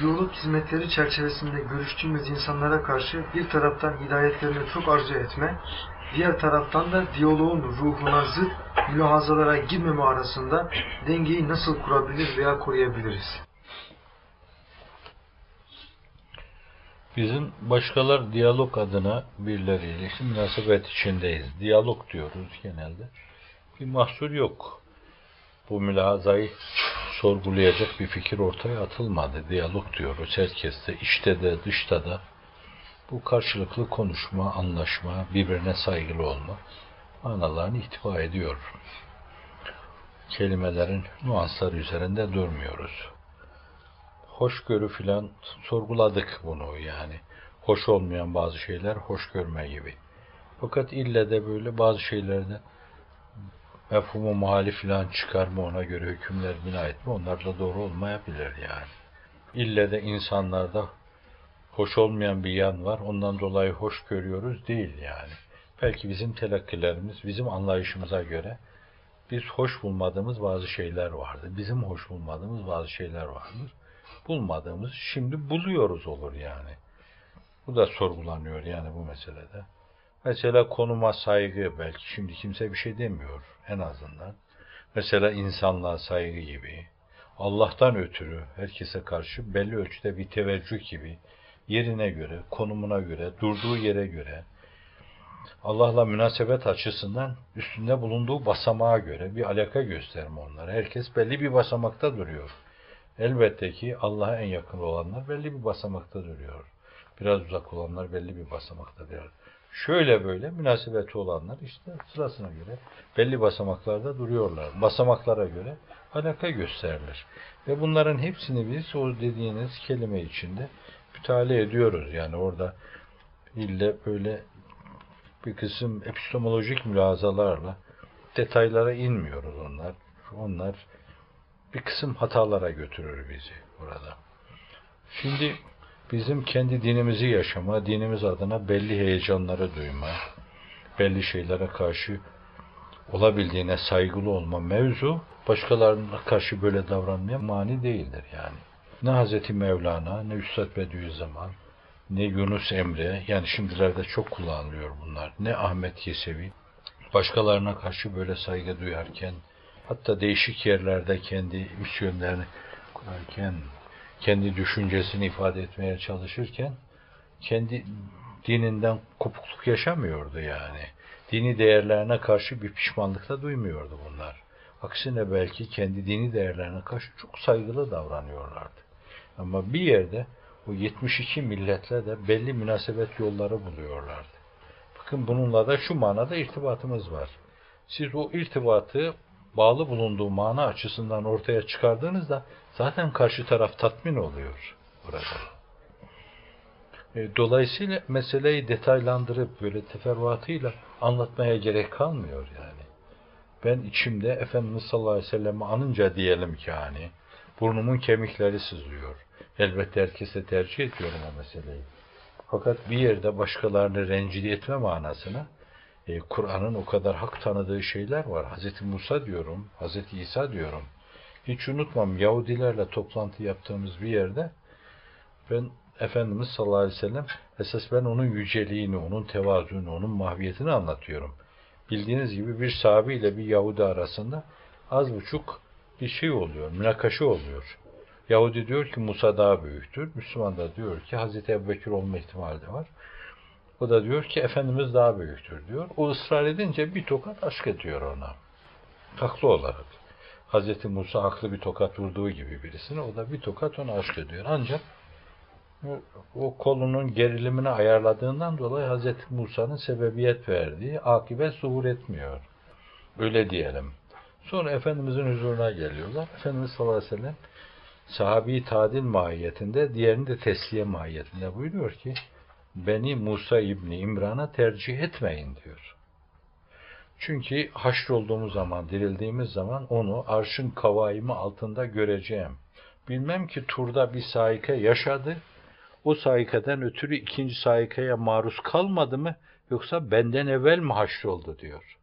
diyalog hizmetleri çerçevesinde görüştüğümüz insanlara karşı bir taraftan hidayetlerini çok arzu etme, diğer taraftan da diyaloğun ruhuna zıt mülahazalara girmeme arasında dengeyi nasıl kurabilir veya koruyabiliriz? Bizim başkalar diyalog adına birileriyle işte münasebet içindeyiz. Diyalog diyoruz genelde. Bir mahsur yok. Bu mülazayı sorgulayacak bir fikir ortaya atılmadı. Diyalog diyoruz herkeste, içte de dışta da. Bu karşılıklı konuşma, anlaşma, birbirine saygılı olma manalarını ihtiva ediyor. Kelimelerin nuansları üzerinde durmuyoruz. Hoşgörü filan sorguladık bunu yani. Hoş olmayan bazı şeyler hoş görme gibi. Fakat ille de böyle bazı şeylerde mefhumu muhalif filan çıkarma ona göre hükümler bina etme onlar da doğru olmayabilir yani. İlle de insanlarda hoş olmayan bir yan var. Ondan dolayı hoş görüyoruz değil yani. Belki bizim telakkilerimiz, bizim anlayışımıza göre biz hoş bulmadığımız bazı şeyler vardı. Bizim hoş bulmadığımız bazı şeyler vardır. Bulmadığımız şimdi buluyoruz olur yani. Bu da sorgulanıyor yani bu meselede. Mesela konuma saygı belki şimdi kimse bir şey demiyor en azından. Mesela insanlığa saygı gibi. Allah'tan ötürü herkese karşı belli ölçüde bir teveccüh gibi yerine göre, konumuna göre, durduğu yere göre Allah'la münasebet açısından üstünde bulunduğu basamağa göre bir alaka gösterme onlara. Herkes belli bir basamakta duruyor. Elbette ki Allah'a en yakın olanlar belli bir basamakta duruyor. Biraz uzak olanlar belli bir basamakta duruyor. Şöyle böyle münasebeti olanlar işte sırasına göre belli basamaklarda duruyorlar. Basamaklara göre alaka gösterilir. Ve bunların hepsini biz o dediğiniz kelime içinde müteala ediyoruz. Yani orada ille böyle bir kısım epistemolojik mülazalarla detaylara inmiyoruz onlar. Onlar bir kısım hatalara götürür bizi burada. Şimdi bizim kendi dinimizi yaşama, dinimiz adına belli heyecanları duyma, belli şeylere karşı olabildiğine saygılı olma mevzu başkalarına karşı böyle davranmaya mani değildir yani. Ne Hazreti Mevlana, ne Üstad Bediüzzaman, ne Yunus Emre, yani şimdilerde çok kullanılıyor bunlar, ne Ahmet Yesevi, başkalarına karşı böyle saygı duyarken, hatta değişik yerlerde kendi misyonlarını kurarken, kendi düşüncesini ifade etmeye çalışırken, kendi dininden kopukluk yaşamıyordu yani. Dini değerlerine karşı bir pişmanlık da duymuyordu bunlar. Aksine belki kendi dini değerlerine karşı çok saygılı davranıyorlardı. Ama bir yerde o 72 milletle de belli münasebet yolları buluyorlardı. Bakın bununla da şu manada irtibatımız var. Siz o irtibatı bağlı bulunduğu mana açısından ortaya çıkardığınızda zaten karşı taraf tatmin oluyor burada. E, dolayısıyla meseleyi detaylandırıp böyle teferruatıyla anlatmaya gerek kalmıyor yani. Ben içimde Efendimiz sallallahu aleyhi ve sellem'i anınca diyelim ki hani burnumun kemikleri sızlıyor. Elbette herkese tercih ediyorum o meseleyi. Fakat bir yerde başkalarını rencide etme manasına e, Kur'an'ın o kadar hak tanıdığı şeyler var. Hz. Musa diyorum, Hz. İsa diyorum. Hiç unutmam Yahudilerle toplantı yaptığımız bir yerde ben Efendimiz sallallahu aleyhi ve sellem esas ben onun yüceliğini, onun tevazuunu, onun mahviyetini anlatıyorum. Bildiğiniz gibi bir sahabe bir Yahudi arasında az buçuk bir şey oluyor, münakaşa oluyor. Yahudi diyor ki Musa daha büyüktür. Müslüman da diyor ki Hazreti Ebubekir olma ihtimali de var. O da diyor ki Efendimiz daha büyüktür diyor. O ısrar edince bir tokat aşk ediyor ona. Haklı olarak. Hazreti Musa haklı bir tokat vurduğu gibi birisine o da bir tokat ona aşk ediyor. Ancak o kolunun gerilimini ayarladığından dolayı Hazreti Musa'nın sebebiyet verdiği akibet zuhur etmiyor. Öyle diyelim. Sonra Efendimizin huzuruna geliyorlar. Efendimiz sallallahu aleyhi ve sellem sahabi tadil mahiyetinde, diğerini de tesliye mahiyetinde buyuruyor ki beni Musa İbni İmran'a tercih etmeyin diyor. Çünkü haşr olduğumuz zaman, dirildiğimiz zaman onu arşın kavaimi altında göreceğim. Bilmem ki turda bir saike yaşadı, o saikeden ötürü ikinci saikaya maruz kalmadı mı, yoksa benden evvel mi haşr oldu diyor.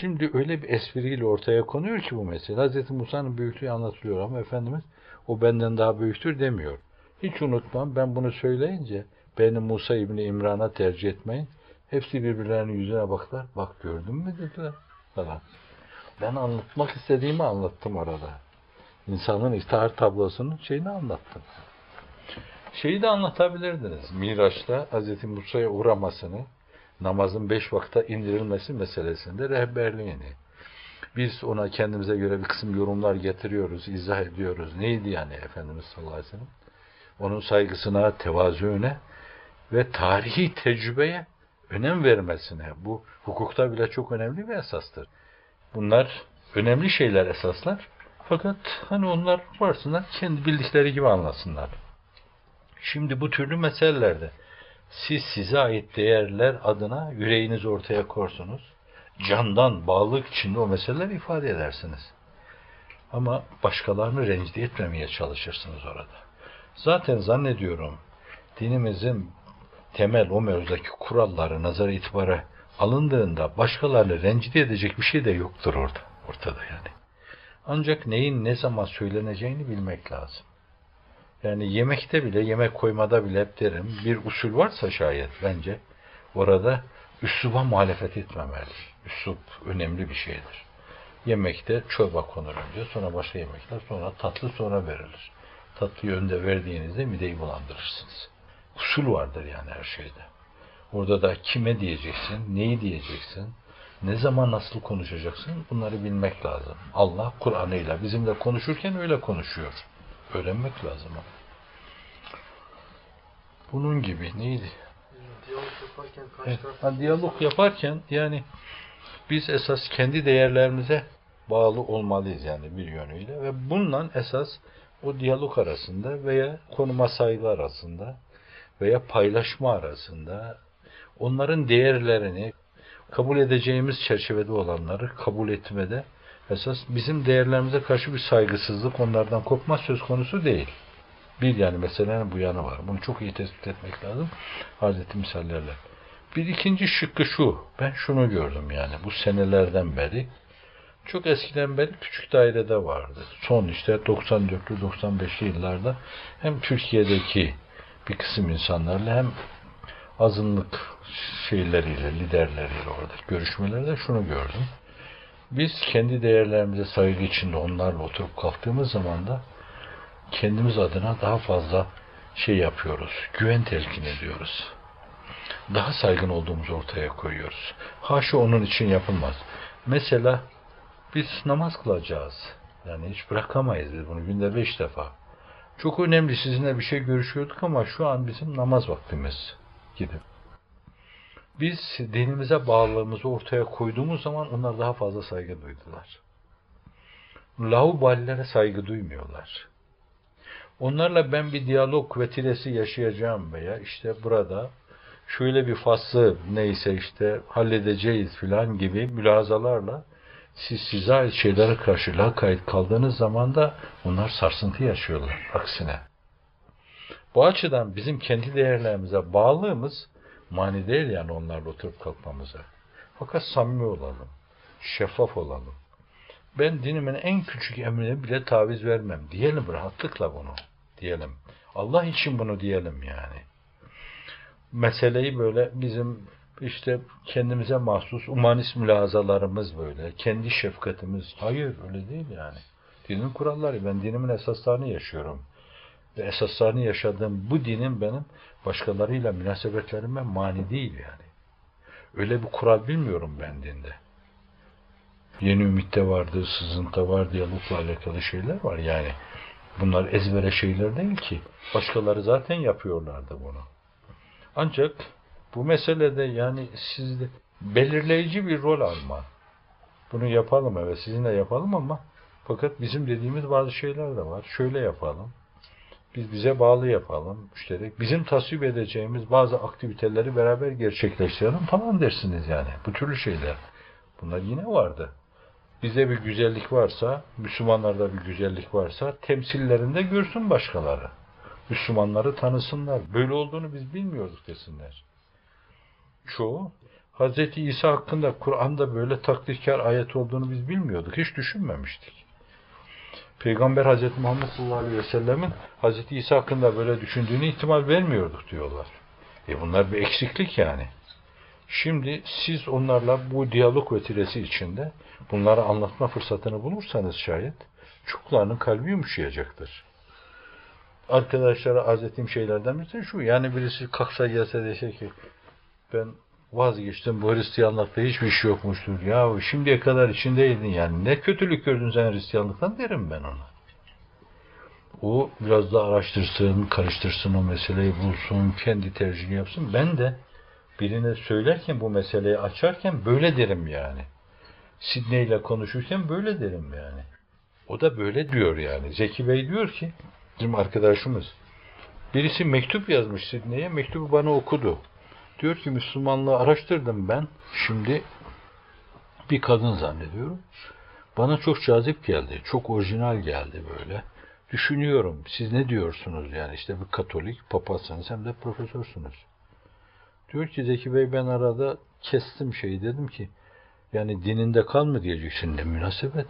Şimdi öyle bir espriyle ortaya konuyor ki bu mesele. Hz. Musa'nın büyüklüğü anlatılıyor ama Efendimiz o benden daha büyüktür demiyor. Hiç unutmam ben bunu söyleyince beni Musa İbni İmran'a tercih etmeyin. Hepsi birbirlerinin yüzüne baktılar. Bak gördün mü dediler falan. Ben anlatmak istediğimi anlattım orada. İnsanın iftihar tablosunun şeyini anlattım. Şeyi de anlatabilirdiniz. Miraç'ta Hz. Musa'ya uğramasını, namazın beş vakta indirilmesi meselesinde rehberliğini. Biz ona kendimize göre bir kısım yorumlar getiriyoruz, izah ediyoruz. Neydi yani Efendimiz sallallahu aleyhi ve sellem? Onun saygısına, tevazuune ve tarihi tecrübeye önem vermesine. Bu hukukta bile çok önemli bir esastır. Bunlar önemli şeyler esaslar. Fakat hani onlar varsınlar kendi bildikleri gibi anlasınlar. Şimdi bu türlü meselelerde siz size ait değerler adına yüreğinizi ortaya korsunuz. Candan, bağlılık içinde o meseleleri ifade edersiniz. Ama başkalarını rencide etmemeye çalışırsınız orada. Zaten zannediyorum dinimizin temel o mevzudaki kuralları nazara itibara alındığında başkalarını rencide edecek bir şey de yoktur orada, ortada yani. Ancak neyin ne zaman söyleneceğini bilmek lazım. Yani yemekte bile, yemek koymada bile hep derim, bir usul varsa şayet bence orada üsluba muhalefet etmemeli. Üslup önemli bir şeydir. Yemekte çorba konur önce, sonra başka yemekler, sonra tatlı sonra verilir. Tatlıyı önde verdiğinizde mideyi bulandırırsınız. Usul vardır yani her şeyde. Orada da kime diyeceksin, neyi diyeceksin, ne zaman nasıl konuşacaksın bunları bilmek lazım. Allah Kur'an'ıyla bizimle konuşurken öyle konuşuyor. Öğrenmek lazım. Bunun gibi neydi? Diyalog yaparken Evet, ha, diyalog yaparken yani biz esas kendi değerlerimize bağlı olmalıyız yani bir yönüyle ve bununla esas o diyalog arasında veya konuma saygı arasında veya paylaşma arasında onların değerlerini kabul edeceğimiz çerçevede olanları kabul etmede esas bizim değerlerimize karşı bir saygısızlık onlardan kopma söz konusu değil. Bir yani meselenin bu yanı var. Bunu çok iyi tespit etmek lazım. Hazreti misallerle. Bir ikinci şıkkı şu. Ben şunu gördüm yani bu senelerden beri. Çok eskiden beri küçük dairede vardı. Son işte 94'lü 95'li yıllarda hem Türkiye'deki bir kısım insanlarla hem azınlık şeyleriyle, liderleriyle orada görüşmelerde şunu gördüm. Biz kendi değerlerimize saygı içinde onlarla oturup kalktığımız zaman da kendimiz adına daha fazla şey yapıyoruz. Güven telkin ediyoruz. Daha saygın olduğumuzu ortaya koyuyoruz. Haşa onun için yapılmaz. Mesela biz namaz kılacağız. Yani hiç bırakamayız biz bunu günde beş defa. Çok önemli sizinle bir şey görüşüyorduk ama şu an bizim namaz vaktimiz gibi. Biz dinimize bağlılığımızı ortaya koyduğumuz zaman onlar daha fazla saygı duydular. Lauballere saygı duymuyorlar. Onlarla ben bir diyalog vesilesi yaşayacağım veya işte burada şöyle bir faslı neyse işte halledeceğiz filan gibi mülazalarla siz size ait şeylere karşı lakayt kaldığınız zaman da onlar sarsıntı yaşıyorlar aksine. Bu açıdan bizim kendi değerlerimize bağlığımız mani değil yani onlarla oturup kalkmamıza. Fakat samimi olalım, şeffaf olalım. Ben dinimin en küçük emrine bile taviz vermem. Diyelim rahatlıkla bunu. Diyelim. Allah için bunu diyelim yani. Meseleyi böyle bizim işte kendimize mahsus umanist mülazalarımız böyle. Kendi şefkatimiz. Hayır öyle değil yani. Dinin kuralları. Ben dinimin esaslarını yaşıyorum. Ve esaslarını yaşadığım bu dinin benim başkalarıyla münasebetlerime mani değil yani. Öyle bir kural bilmiyorum ben dinde. Yeni ümitte vardı, sızıntı var, diyalogla alakalı şeyler var yani. Bunlar ezbere şeyler değil ki. Başkaları zaten yapıyorlardı bunu. Ancak bu meselede yani sizde belirleyici bir rol alma. Bunu yapalım evet sizinle yapalım ama fakat bizim dediğimiz bazı şeyler de var. Şöyle yapalım. Biz bize bağlı yapalım müşterek. Bizim tasvip edeceğimiz bazı aktiviteleri beraber gerçekleştirelim. Tamam dersiniz yani. Bu türlü şeyler. Bunlar yine vardı. Bize bir güzellik varsa, Müslümanlarda bir güzellik varsa temsillerinde görsün başkaları. Müslümanları tanısınlar. Böyle olduğunu biz bilmiyorduk desinler. Çoğu Hz. İsa hakkında Kur'an'da böyle takdirkar ayet olduğunu biz bilmiyorduk. Hiç düşünmemiştik. Peygamber Hazreti Muhammed sallallahu aleyhi ve sellemin Hazreti İsa hakkında böyle düşündüğünü ihtimal vermiyorduk diyorlar. E bunlar bir eksiklik yani. Şimdi siz onlarla bu diyalog vesilesi içinde bunları anlatma fırsatını bulursanız şayet çoklarının kalbi yumuşayacaktır. Arkadaşlara arz ettiğim şeylerden birisi şu. Yani birisi kalksa gelse dese ki ben vazgeçtim bu Hristiyanlıkta hiçbir şey yokmuştur. Ya şimdiye kadar içindeydin yani. Ne kötülük gördün sen Hristiyanlıktan derim ben ona. O biraz da araştırsın, karıştırsın o meseleyi bulsun, kendi tercihini yapsın. Ben de birine söylerken bu meseleyi açarken böyle derim yani. Sidney ile konuşurken böyle derim yani. O da böyle diyor yani. Zeki Bey diyor ki, bizim arkadaşımız, birisi mektup yazmış Sidney'e, mektubu bana okudu. Diyor ki Müslümanlığı araştırdım ben. Şimdi bir kadın zannediyorum. Bana çok cazip geldi. Çok orijinal geldi böyle. Düşünüyorum. Siz ne diyorsunuz yani? işte bir katolik, papazsınız hem de profesörsünüz. Diyor ki Zeki Bey ben arada kestim şeyi dedim ki yani dininde kal mı diyeceksin ne münasebet.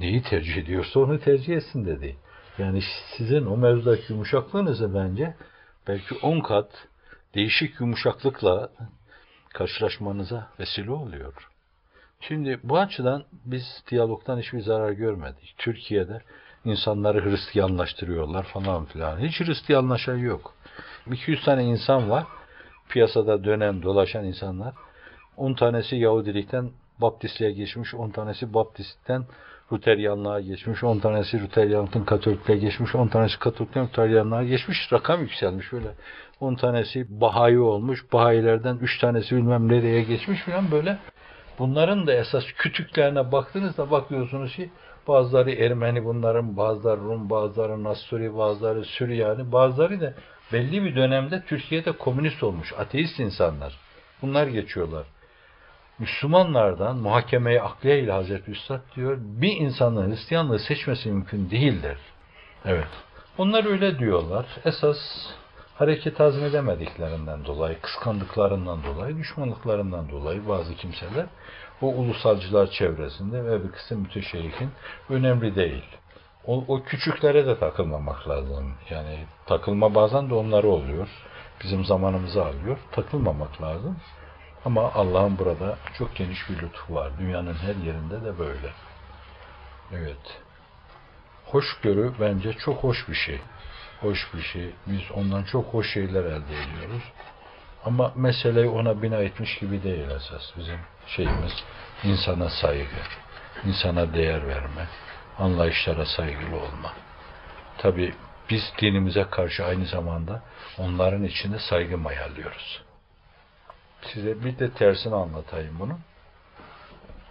Neyi tercih ediyorsa onu tercih etsin dedi. Yani sizin o mevzudaki yumuşaklığınızı bence belki 10 kat değişik yumuşaklıkla karşılaşmanıza vesile oluyor. Şimdi bu açıdan biz diyalogdan hiçbir zarar görmedik. Türkiye'de insanları Hristiyanlaştırıyorlar falan filan. Hiç Hristiyanlaşan yok. 200 tane insan var. Piyasada dönen, dolaşan insanlar. 10 tanesi Yahudilikten Baptistliğe geçmiş, 10 tanesi Baptist'ten Luteryanlığa geçmiş, 10 tanesi Luteryanlıktan Katolikliğe geçmiş, 10 tanesi Katolikten Luteryanlığa geçmiş, rakam yükselmiş böyle. 10 tanesi Bahayi olmuş, Bahayilerden 3 tanesi bilmem nereye geçmiş falan böyle. Bunların da esas kütüklerine baktığınızda bakıyorsunuz ki bazıları Ermeni bunların, bazıları Rum, bazıları Nasturi, bazıları Süryani, bazıları da belli bir dönemde Türkiye'de komünist olmuş, ateist insanlar. Bunlar geçiyorlar. Müslümanlardan muhakemeye akliye ile Hazreti Üstad diyor, bir insanın Hristiyanlığı seçmesi mümkün değildir. Evet. Onlar öyle diyorlar. Esas hareket hazmedemediklerinden dolayı, kıskandıklarından dolayı, düşmanlıklarından dolayı bazı kimseler o ulusalcılar çevresinde ve bir kısım müteşeyyihin önemli değil. O, o küçüklere de takılmamak lazım. Yani takılma bazen de onlara oluyor. Bizim zamanımızı alıyor. Takılmamak lazım. Ama Allah'ın burada çok geniş bir lütfu var. Dünyanın her yerinde de böyle. Evet. Hoşgörü bence çok hoş bir şey. Hoş bir şey. Biz ondan çok hoş şeyler elde ediyoruz. Ama meseleyi ona bina etmiş gibi değil esas. Bizim şeyimiz insana saygı, insana değer verme, anlayışlara saygılı olma. Tabi biz dinimize karşı aynı zamanda onların içinde saygı mayallıyoruz. Size bir de tersini anlatayım bunu.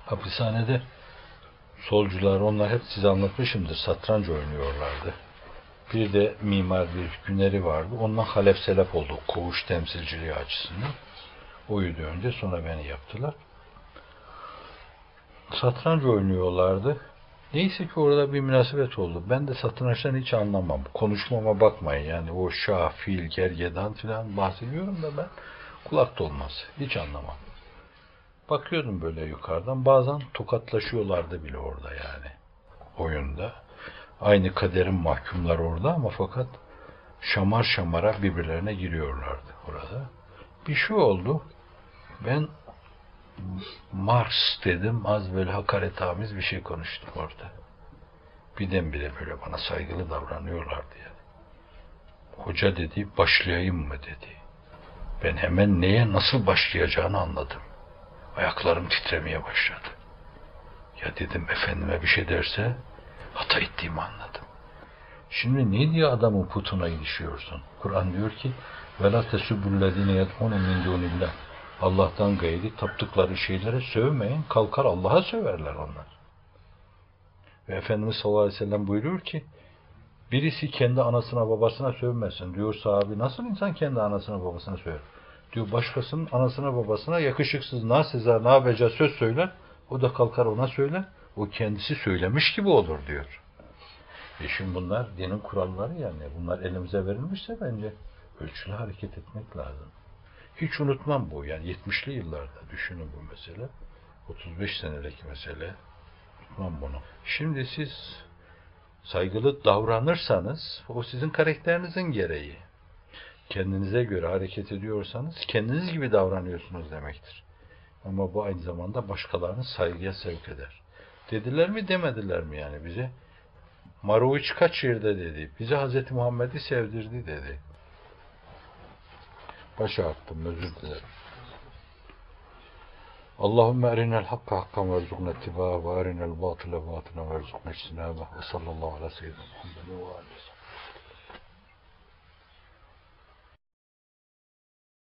Hapishanede solcular, onlar hep size anlatmışımdır, satranç oynuyorlardı. Bir de mimar bir güneri vardı. Ondan halef selef oldu. Koğuş temsilciliği açısından. Oydu önce sonra beni yaptılar. Satranç oynuyorlardı. Neyse ki orada bir münasebet oldu. Ben de satrançtan hiç anlamam. Konuşmama bakmayın yani o şah, fil, gergedan filan bahsediyorum da ben kulak dolmaz. Hiç anlamam. Bakıyordum böyle yukarıdan. Bazen tokatlaşıyorlardı bile orada yani. Oyunda. Aynı kaderin mahkumlar orada ama fakat şamar şamara birbirlerine giriyorlardı orada. Bir şey oldu. Ben Mars dedim. Az böyle hakaretamiz bir şey konuştum orada. Birdenbire böyle bana saygılı davranıyorlardı yani. Hoca dedi başlayayım mı dedi. Ben hemen neye nasıl başlayacağını anladım. Ayaklarım titremeye başladı. Ya dedim efendime bir şey derse hata ettiğimi anladım. Şimdi ne diye adamın putuna ilişiyorsun? Kur'an diyor ki وَلَا تَسُبُّ الَّذ۪ينَ يَدْعُونَ مِنْ دُونِ اللّٰهِ Allah'tan gayri taptıkları şeylere sövmeyin. Kalkar Allah'a söverler onlar. Ve Efendimiz sallallahu aleyhi ve sellem buyuruyor ki birisi kendi anasına babasına sövmesin. Diyor sahabi nasıl insan kendi anasına babasına söver? Diyor başkasının anasına babasına yakışıksız, naseza, nabeca söz söyler. O da kalkar ona söyler. O kendisi söylemiş gibi olur diyor. E şimdi bunlar dinin kuralları yani. Bunlar elimize verilmişse bence ölçülü hareket etmek lazım. Hiç unutmam bu. Yani 70'li yıllarda düşünün bu mesele. 35 senelik mesele. Unutmam bunu. Şimdi siz Saygılı davranırsanız o sizin karakterinizin gereği. Kendinize göre hareket ediyorsanız kendiniz gibi davranıyorsunuz demektir. Ama bu aynı zamanda başkalarını saygıya sevk eder. Dediler mi demediler mi yani bize? Maroviç kaç yerde dedi. Bize Hz. Muhammed'i sevdirdi dedi. Başa attım özür dilerim. اللهم أرنا الحق حقا وارزقنا اتباعه وأرنا الباطل باطلا وارزقنا اجتنابه وصلى الله على سيدنا محمد وآله وصحبه.